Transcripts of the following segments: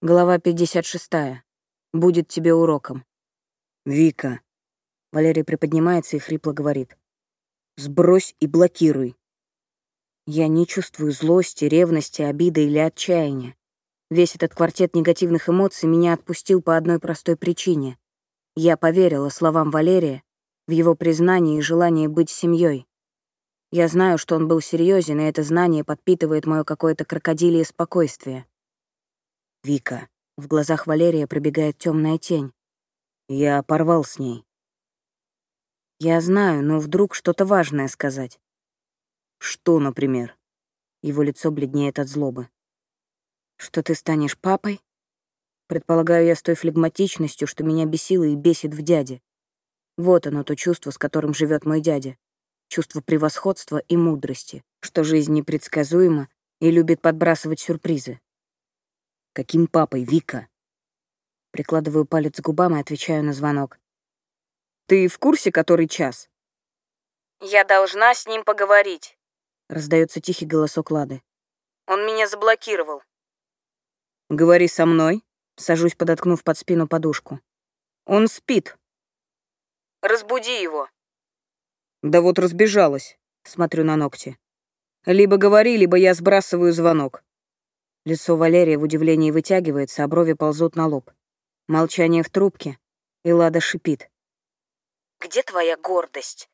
Глава 56. Будет тебе уроком. Вика. Валерий приподнимается и хрипло говорит. Сбрось и блокируй. Я не чувствую злости, ревности, обиды или отчаяния. Весь этот квартет негативных эмоций меня отпустил по одной простой причине. Я поверила словам Валерия, в его признании и желании быть семьей. Я знаю, что он был серьезен, и это знание подпитывает мое какое-то крокодилие спокойствие. Вика. В глазах Валерия пробегает темная тень. Я порвал с ней. Я знаю, но вдруг что-то важное сказать. Что, например? Его лицо бледнеет от злобы. Что ты станешь папой? Предполагаю я с той флегматичностью, что меня бесило и бесит в дяде. Вот оно, то чувство, с которым живет мой дядя. Чувство превосходства и мудрости, что жизнь непредсказуема и любит подбрасывать сюрпризы. Каким папой, Вика? Прикладываю палец к губам и отвечаю на звонок. Ты в курсе, который час? Я должна с ним поговорить. Раздается тихий голосок Лады. Он меня заблокировал. Говори со мной. Сажусь, подоткнув под спину подушку. Он спит. Разбуди его. Да вот разбежалась. Смотрю на ногти. Либо говори, либо я сбрасываю звонок. Лицо Валерия в удивлении вытягивается, а брови ползут на лоб. Молчание в трубке, и Лада шипит. «Где твоя гордость?»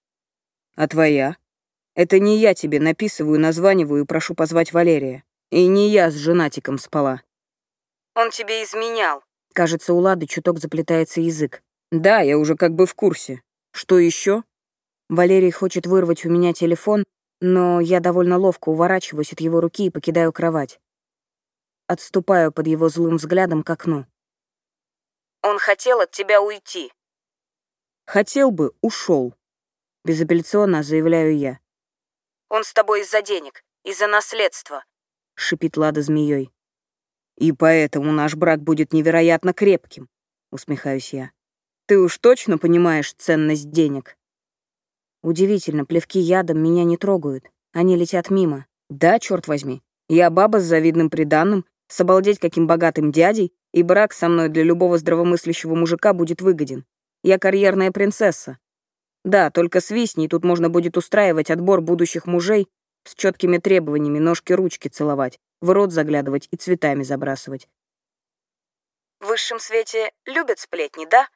«А твоя? Это не я тебе написываю, названиваю и прошу позвать Валерия. И не я с женатиком спала». «Он тебе изменял». Кажется, у Лады чуток заплетается язык. «Да, я уже как бы в курсе. Что еще? Валерий хочет вырвать у меня телефон, но я довольно ловко уворачиваюсь от его руки и покидаю кровать. Отступаю под его злым взглядом к окну. «Он хотел от тебя уйти». «Хотел бы, ушел», — безапелляционно заявляю я. «Он с тобой из-за денег, из-за наследства», — шипит Лада змеей. «И поэтому наш брак будет невероятно крепким», — усмехаюсь я. «Ты уж точно понимаешь ценность денег?» Удивительно, плевки ядом меня не трогают. Они летят мимо. Да, черт возьми. Я баба с завидным приданным, с обалдеть каким богатым дядей, и брак со мной для любого здравомыслящего мужика будет выгоден. Я карьерная принцесса. Да, только свистни, тут можно будет устраивать отбор будущих мужей с четкими требованиями, ножки-ручки целовать, в рот заглядывать и цветами забрасывать. В высшем свете любят сплетни, да?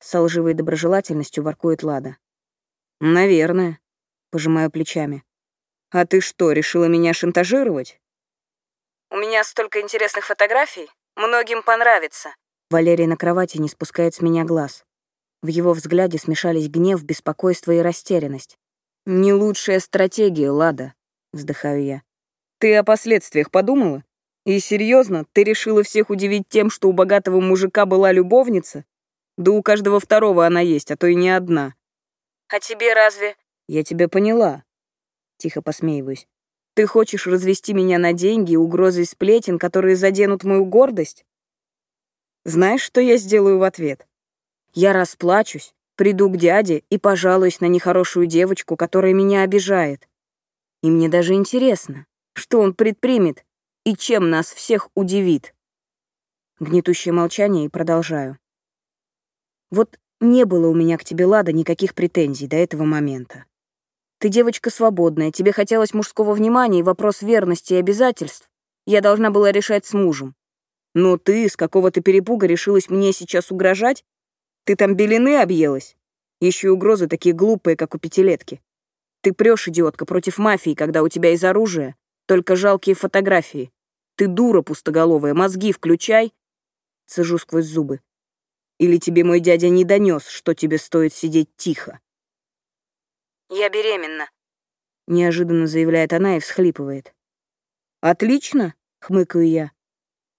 С лживой доброжелательностью воркует Лада. Наверное, пожимаю плечами. А ты что, решила меня шантажировать? У меня столько интересных фотографий. Многим понравится». Валерий на кровати не спускает с меня глаз. В его взгляде смешались гнев, беспокойство и растерянность. «Не лучшая стратегия, Лада», — вздыхаю я. «Ты о последствиях подумала? И серьезно, ты решила всех удивить тем, что у богатого мужика была любовница? Да у каждого второго она есть, а то и не одна». «А тебе разве...» «Я тебя поняла», — тихо посмеиваюсь. Ты хочешь развести меня на деньги угрозой сплетен, которые заденут мою гордость? Знаешь, что я сделаю в ответ? Я расплачусь, приду к дяде и пожалуюсь на нехорошую девочку, которая меня обижает. И мне даже интересно, что он предпримет и чем нас всех удивит. Гнетущее молчание и продолжаю. Вот не было у меня к тебе, Лада, никаких претензий до этого момента. Ты девочка свободная, тебе хотелось мужского внимания и вопрос верности и обязательств я должна была решать с мужем. Но ты с какого-то перепуга решилась мне сейчас угрожать? Ты там белины объелась? Еще и угрозы такие глупые, как у пятилетки. Ты прешь, идиотка, против мафии, когда у тебя из оружия только жалкие фотографии. Ты дура пустоголовая, мозги включай. Сажу сквозь зубы. Или тебе мой дядя не донес, что тебе стоит сидеть тихо? «Я беременна», — неожиданно заявляет она и всхлипывает. «Отлично», — хмыкаю я.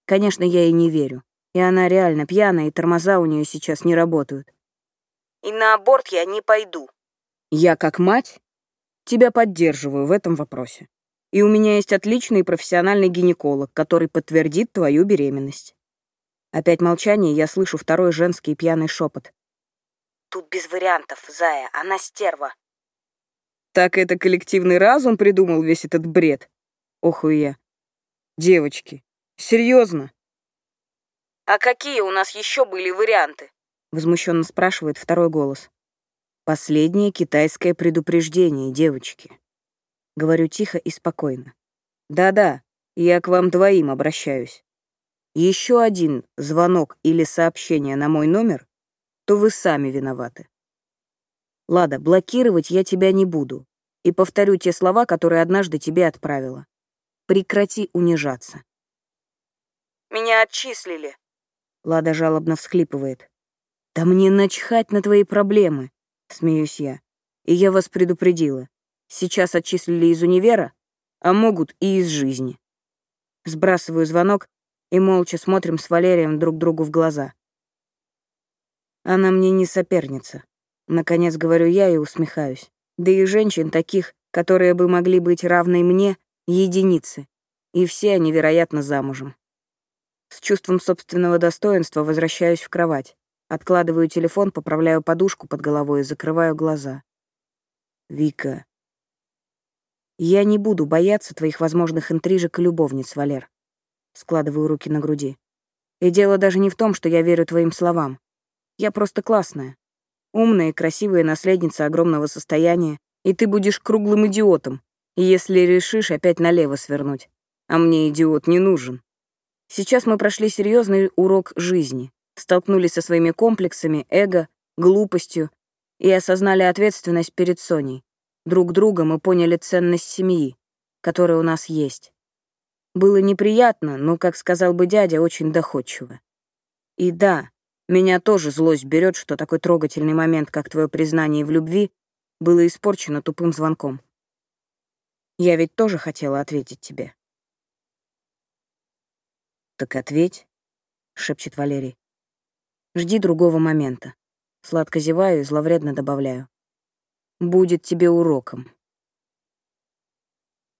Конечно, я ей не верю. И она реально пьяная, и тормоза у нее сейчас не работают. «И на аборт я не пойду». Я, как мать, тебя поддерживаю в этом вопросе. И у меня есть отличный профессиональный гинеколог, который подтвердит твою беременность. Опять молчание, я слышу второй женский пьяный шепот. Тут без вариантов, Зая, она стерва. Так это коллективный разум придумал весь этот бред. Охую я. Девочки, серьезно? А какие у нас еще были варианты? Возмущенно спрашивает второй голос. Последнее китайское предупреждение, девочки. Говорю тихо и спокойно. Да-да, я к вам двоим обращаюсь. Еще один звонок или сообщение на мой номер, то вы сами виноваты. Лада, блокировать я тебя не буду. И повторю те слова, которые однажды тебе отправила. Прекрати унижаться. Меня отчислили. Лада жалобно всхлипывает. Да мне начхать на твои проблемы, смеюсь я. И я вас предупредила. Сейчас отчислили из универа, а могут и из жизни. Сбрасываю звонок и молча смотрим с Валерием друг другу в глаза. Она мне не соперница. Наконец говорю я и усмехаюсь. Да и женщин таких, которые бы могли быть равной мне, единицы. И все они, вероятно, замужем. С чувством собственного достоинства возвращаюсь в кровать. Откладываю телефон, поправляю подушку под головой и закрываю глаза. Вика. Я не буду бояться твоих возможных интрижек и любовниц, Валер. Складываю руки на груди. И дело даже не в том, что я верю твоим словам. Я просто классная. Умная и красивая наследница огромного состояния, и ты будешь круглым идиотом, если решишь опять налево свернуть. А мне идиот не нужен. Сейчас мы прошли серьезный урок жизни, столкнулись со своими комплексами, эго, глупостью и осознали ответственность перед Соней. Друг друга мы поняли ценность семьи, которая у нас есть. Было неприятно, но, как сказал бы дядя, очень доходчиво. И да, меня тоже злость берет, что такой трогательный момент, как твое признание в любви, было испорчено тупым звонком. Я ведь тоже хотела ответить тебе. «Так ответь», — шепчет Валерий. «Жди другого момента». Сладко зеваю и зловредно добавляю. «Будет тебе уроком».